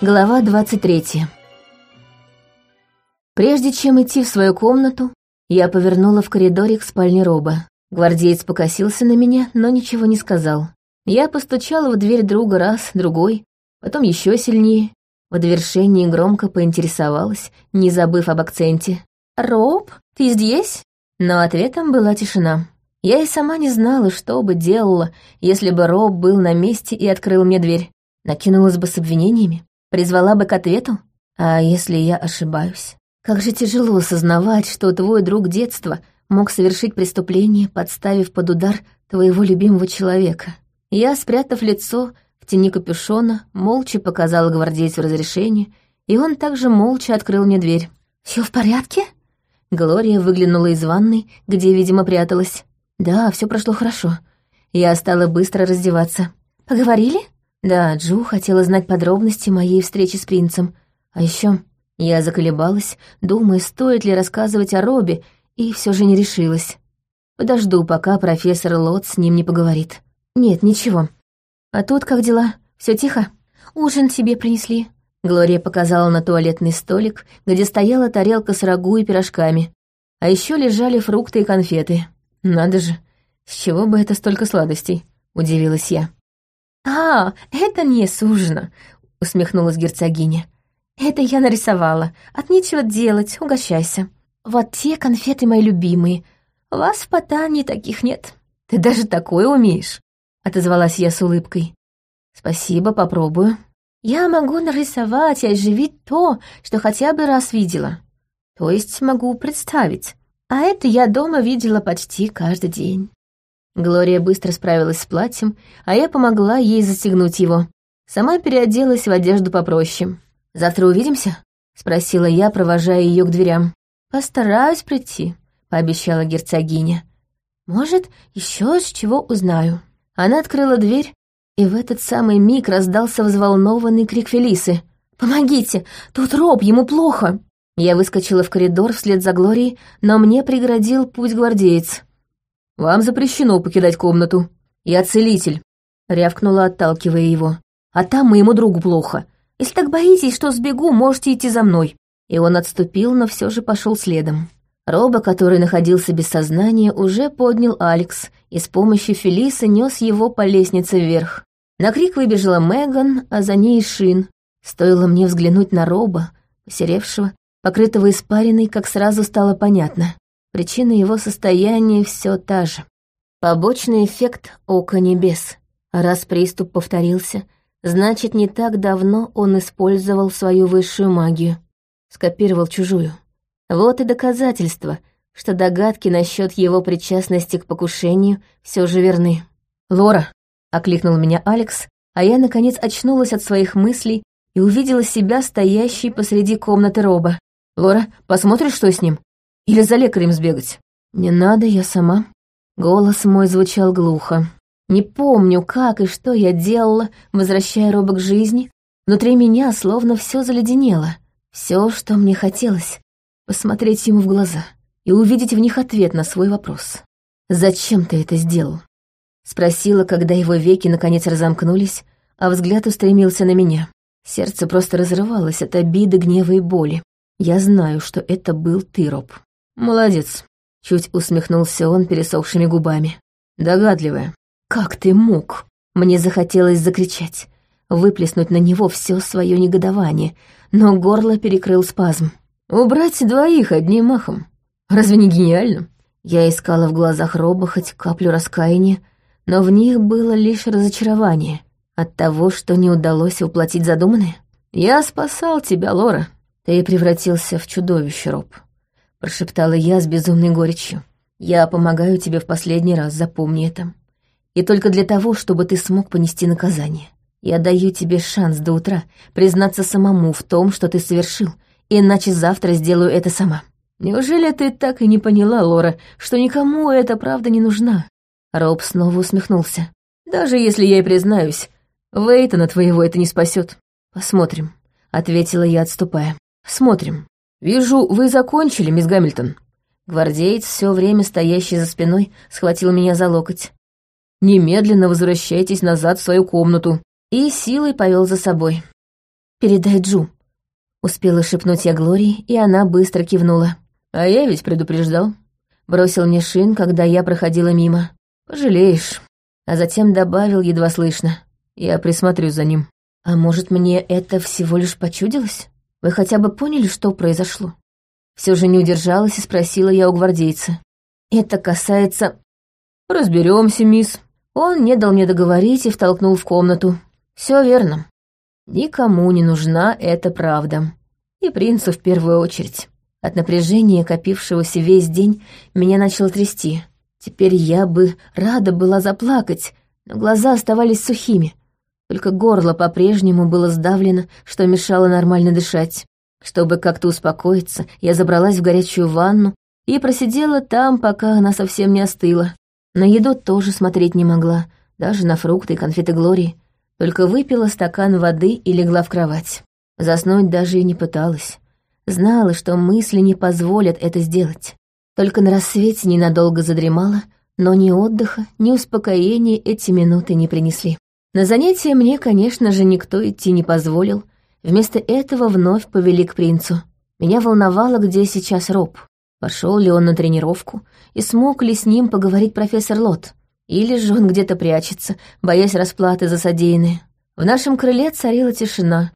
Глава 23. Прежде чем идти в свою комнату, я повернула в коридоре к спальне Роба. Гвардеец покосился на меня, но ничего не сказал. Я постучала в дверь друга раз, другой, потом еще сильнее. В довершении громко поинтересовалась, не забыв об акценте. «Роб, ты здесь?» Но ответом была тишина. Я и сама не знала, что бы делала, если бы Роб был на месте и открыл мне дверь. Накинулась бы с обвинениями, призвала бы к ответу. А если я ошибаюсь? Как же тяжело осознавать, что твой друг детства мог совершить преступление, подставив под удар твоего любимого человека. Я, спрятав лицо в тени капюшона, молча показала гвардейцу разрешение, и он также молча открыл мне дверь. Все в порядке?» Глория выглянула из ванной, где, видимо, пряталась. Да, все прошло хорошо. Я стала быстро раздеваться. Поговорили? Да, Джу хотела знать подробности моей встречи с принцем. А еще я заколебалась, думая, стоит ли рассказывать о Робе, и все же не решилась. Подожду, пока профессор Лот с ним не поговорит. Нет, ничего. А тут как дела? Все тихо? Ужин тебе принесли. Глория показала на туалетный столик, где стояла тарелка с рагу и пирожками. А еще лежали фрукты и конфеты. «Надо же, с чего бы это столько сладостей?» — удивилась я. «А, это не сужено», — усмехнулась герцогиня. «Это я нарисовала. От нечего делать, угощайся. Вот те конфеты мои любимые. Вас в Потании таких нет. Ты даже такое умеешь», — отозвалась я с улыбкой. «Спасибо, попробую». «Я могу нарисовать и оживить то, что хотя бы раз видела. То есть могу представить. А это я дома видела почти каждый день. Глория быстро справилась с платьем, а я помогла ей застегнуть его. Сама переоделась в одежду попроще. «Завтра увидимся?» — спросила я, провожая ее к дверям. «Постараюсь прийти», — пообещала герцогиня. «Может, еще с чего узнаю». Она открыла дверь, и в этот самый миг раздался взволнованный крик Фелисы. «Помогите! Тут Роб, ему плохо!» Я выскочила в коридор вслед за Глорией, но мне преградил путь гвардеец. «Вам запрещено покидать комнату. Я целитель», — рявкнула, отталкивая его. «А там моему другу плохо. Если так боитесь, что сбегу, можете идти за мной». И он отступил, но все же пошел следом. Роба, который находился без сознания, уже поднял Алекс и с помощью Фелисы нес его по лестнице вверх. На крик выбежала Меган, а за ней Шин. Стоило мне взглянуть на Роба, посеревшего покрытого испариной, как сразу стало понятно. Причина его состояния все та же. Побочный эффект ока небес. Раз приступ повторился, значит, не так давно он использовал свою высшую магию. Скопировал чужую. Вот и доказательство, что догадки насчет его причастности к покушению все же верны. «Лора!» — окликнул меня Алекс, а я, наконец, очнулась от своих мыслей и увидела себя стоящей посреди комнаты Роба. «Лора, посмотришь, что с ним? Или за лекарем сбегать?» «Не надо, я сама». Голос мой звучал глухо. Не помню, как и что я делала, возвращая Роба к жизни. Внутри меня словно все заледенело. Все, что мне хотелось — посмотреть ему в глаза и увидеть в них ответ на свой вопрос. «Зачем ты это сделал?» Спросила, когда его веки наконец разомкнулись, а взгляд устремился на меня. Сердце просто разрывалось от обиды, гнева и боли. Я знаю, что это был ты, Роб. Молодец. Чуть усмехнулся он пересохшими губами. Догадливая. Как ты мог? Мне захотелось закричать, выплеснуть на него все свое негодование, но горло перекрыл спазм. Убрать двоих одним махом. Разве не гениально? Я искала в глазах Роба хоть каплю раскаяния, но в них было лишь разочарование от того, что не удалось воплотить задуманное. «Я спасал тебя, Лора», «Ты превратился в чудовище, Роб», — прошептала я с безумной горечью. «Я помогаю тебе в последний раз, запомни это. И только для того, чтобы ты смог понести наказание. Я даю тебе шанс до утра признаться самому в том, что ты совершил, иначе завтра сделаю это сама». «Неужели ты так и не поняла, Лора, что никому эта правда не нужна?» Роб снова усмехнулся. «Даже если я и признаюсь, Вейтона твоего это не спасет. Посмотрим», — ответила я, отступая. Смотрим. Вижу, вы закончили, мисс Гамильтон. Гвардеец, все время стоящий за спиной, схватил меня за локоть. Немедленно возвращайтесь назад в свою комнату. И силой повел за собой. «Передай Джу», — успела шепнуть я Глории, и она быстро кивнула. «А я ведь предупреждал», — бросил мне Шин, когда я проходила мимо. «Пожалеешь», а затем добавил едва слышно. «Я присмотрю за ним». «А может, мне это всего лишь почудилось? Вы хотя бы поняли, что произошло?» Все же не удержалась и спросила я у гвардейца. «Это касается...» Разберемся, мисс». Он не дал мне договорить и втолкнул в комнату. Все верно. Никому не нужна эта правда. И принцу в первую очередь. От напряжения, копившегося весь день, меня начало трясти. Теперь я бы рада была заплакать, но глаза оставались сухими. Только горло по-прежнему было сдавлено, что мешало нормально дышать. Чтобы как-то успокоиться, я забралась в горячую ванну и просидела там, пока она совсем не остыла. На еду тоже смотреть не могла, даже на фрукты и конфеты Глории только выпила стакан воды и легла в кровать. Заснуть даже и не пыталась. Знала, что мысли не позволят это сделать. Только на рассвете ненадолго задремала, но ни отдыха, ни успокоения эти минуты не принесли. На занятия мне, конечно же, никто идти не позволил. Вместо этого вновь повели к принцу. Меня волновало, где сейчас Роб. Пошел ли он на тренировку, и смог ли с ним поговорить профессор Лот. Или же он где-то прячется, боясь расплаты за содеянное. В нашем крыле царила тишина.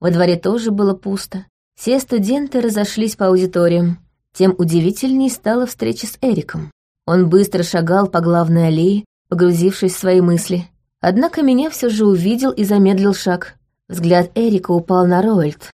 Во дворе тоже было пусто. Все студенты разошлись по аудиториям. Тем удивительней стала встреча с Эриком. Он быстро шагал по главной аллее, погрузившись в свои мысли. Однако меня все же увидел и замедлил шаг. Взгляд Эрика упал на Роэльд,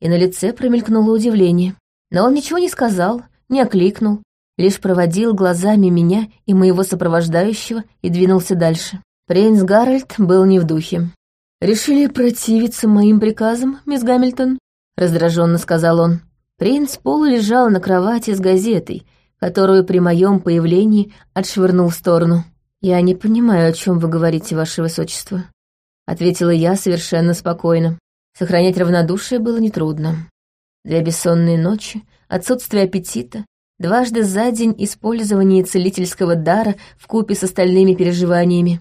и на лице промелькнуло удивление. Но он ничего не сказал, не окликнул, лишь проводил глазами меня и моего сопровождающего и двинулся дальше. Принц Гарольд был не в духе. «Решили противиться моим приказам, мисс Гамильтон?» — раздраженно сказал он. Принц Пол лежал на кровати с газетой, которую при моем появлении отшвырнул в сторону. «Я не понимаю, о чем вы говорите, ваше высочество», — ответила я совершенно спокойно. Сохранять равнодушие было нетрудно. Две бессонные ночи, отсутствие аппетита, Дважды за день использование целительского дара в купе с остальными переживаниями.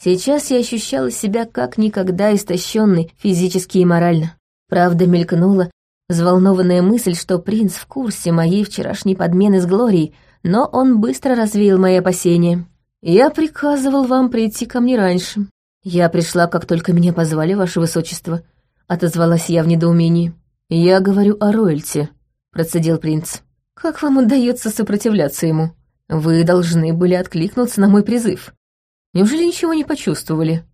Сейчас я ощущала себя как никогда истощенной физически и морально. Правда, мелькнула взволнованная мысль, что принц в курсе моей вчерашней подмены с Глорией, но он быстро развеял мои опасения. «Я приказывал вам прийти ко мне раньше. Я пришла, как только меня позвали, ваше высочество», — отозвалась я в недоумении. «Я говорю о Ройльте», — процедил принц. Как вам удается сопротивляться ему? Вы должны были откликнуться на мой призыв. Неужели ничего не почувствовали?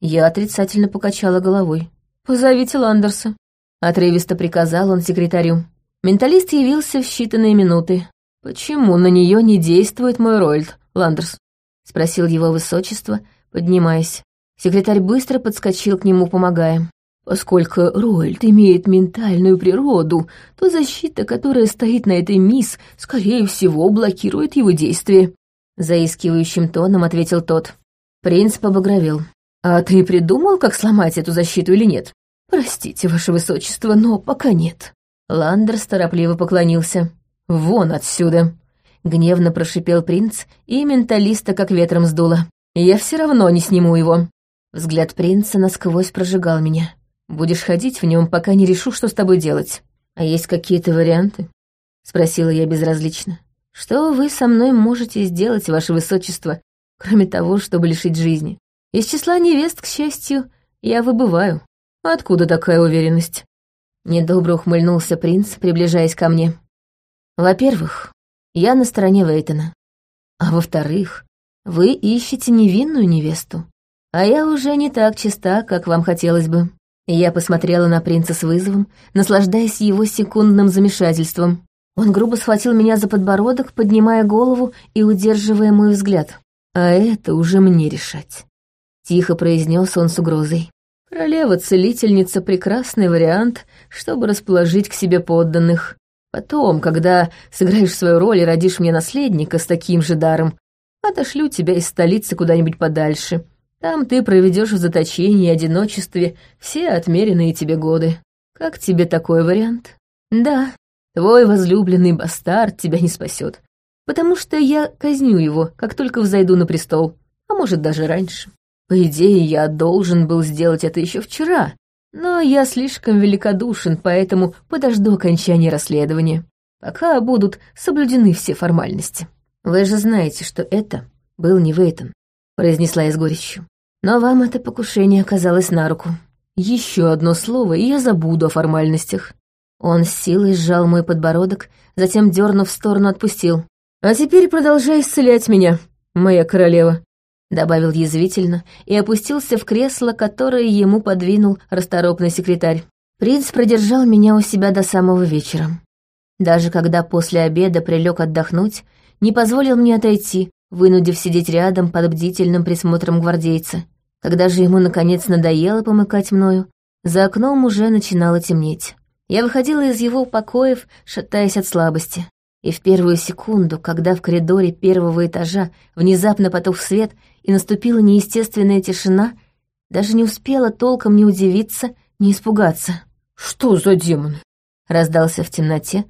Я отрицательно покачала головой. «Позовите Ландерса», — отрывисто приказал он секретарю. Менталист явился в считанные минуты. «Почему на нее не действует мой Ройлд, Ландерс?» — спросил его высочество, поднимаясь. Секретарь быстро подскочил к нему, помогая. Поскольку Роальд имеет ментальную природу, то защита, которая стоит на этой мисс, скорее всего, блокирует его действия. Заискивающим тоном ответил тот. Принц побагровел. «А ты придумал, как сломать эту защиту или нет?» «Простите, ваше высочество, но пока нет». Ландерс торопливо поклонился. «Вон отсюда!» Гневно прошипел принц, и менталиста как ветром сдуло. «Я все равно не сниму его». Взгляд принца насквозь прожигал меня. Будешь ходить в нем, пока не решу, что с тобой делать. А есть какие-то варианты?» — спросила я безразлично. «Что вы со мной можете сделать, ваше высочество, кроме того, чтобы лишить жизни? Из числа невест, к счастью, я выбываю. Откуда такая уверенность?» Недобро ухмыльнулся принц, приближаясь ко мне. «Во-первых, я на стороне Вейтона. А во-вторых, вы ищете невинную невесту, а я уже не так чиста, как вам хотелось бы. Я посмотрела на принца с вызовом, наслаждаясь его секундным замешательством. Он грубо схватил меня за подбородок, поднимая голову и удерживая мой взгляд. «А это уже мне решать», — тихо произнес он с угрозой. «Королева-целительница — прекрасный вариант, чтобы расположить к себе подданных. Потом, когда сыграешь свою роль и родишь мне наследника с таким же даром, отошлю тебя из столицы куда-нибудь подальше, там ты проведешь в заточении и одиночестве все отмеренные тебе годы. Как тебе такой вариант? Да, твой возлюбленный бастард тебя не спасет, потому что я казню его, как только взойду на престол, а может даже раньше. По идее, я должен был сделать это еще вчера, Но я слишком великодушен, поэтому подожду окончания расследования, пока будут соблюдены все формальности. Вы же знаете, что это был не Вейтон, произнесла я с горечью. Но вам это покушение оказалось на руку. Еще одно слово, и я забуду о формальностях. Он с силой сжал мой подбородок, затем, дернув в сторону, отпустил. «А теперь продолжай исцелять меня, моя королева», — добавил язвительно и опустился в кресло, которое ему подвинул расторопный секретарь. Принц продержал меня у себя до самого вечера. Даже когда после обеда прилег отдохнуть, не позволил мне отойти, вынудив сидеть рядом под бдительным присмотром гвардейца. Когда же ему наконец надоело помыкать мною, за окном уже начинало темнеть. Я выходила из его покоев, шатаясь от слабости. И в первую секунду, когда в коридоре первого этажа внезапно потух свет и наступила неестественная тишина, даже не успела толком ни удивиться, ни испугаться. «Что за демон?» — раздался в темноте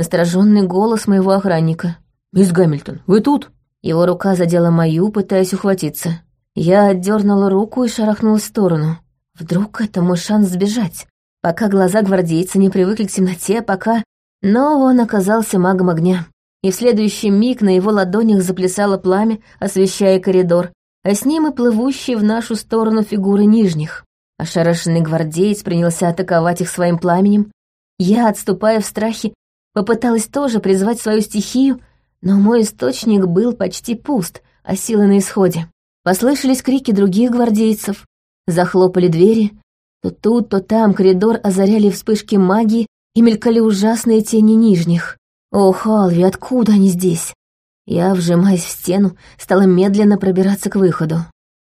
настороженный голос моего охранника. «Мисс Гамильтон, вы тут?» Его рука задела мою, пытаясь ухватиться. Я отдернула руку и шарахнулась в сторону. Вдруг это мой шанс сбежать, пока глаза гвардейца не привыкли к темноте, пока... Но он оказался магом огня, и в следующий миг на его ладонях заплясало пламя, освещая коридор, а с ним и плывущие в нашу сторону фигуры нижних. Ошарашенный гвардеец принялся атаковать их своим пламенем. Я, отступая в страхе, попыталась тоже призвать свою стихию, но мой источник был почти пуст, а силы на исходе. Послышались крики других гвардейцев, захлопали двери. То тут, то там коридор озаряли вспышки магии и мелькали ужасные тени нижних. Ох, Алви, откуда они здесь? Я, вжимаясь в стену, стала медленно пробираться к выходу.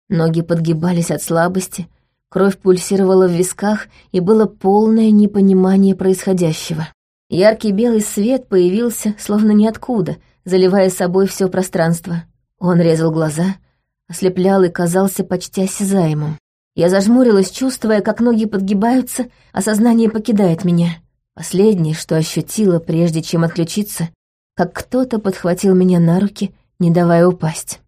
Ноги подгибались от слабости, кровь пульсировала в висках, и было полное непонимание происходящего. Яркий белый свет появился, словно ниоткуда, заливая собой все пространство. Он резал глаза — ослеплял и казался почти осязаемым. Я зажмурилась, чувствуя, как ноги подгибаются, а сознание покидает меня. Последнее, что ощутила, прежде чем отключиться, как кто-то подхватил меня на руки, не давая упасть.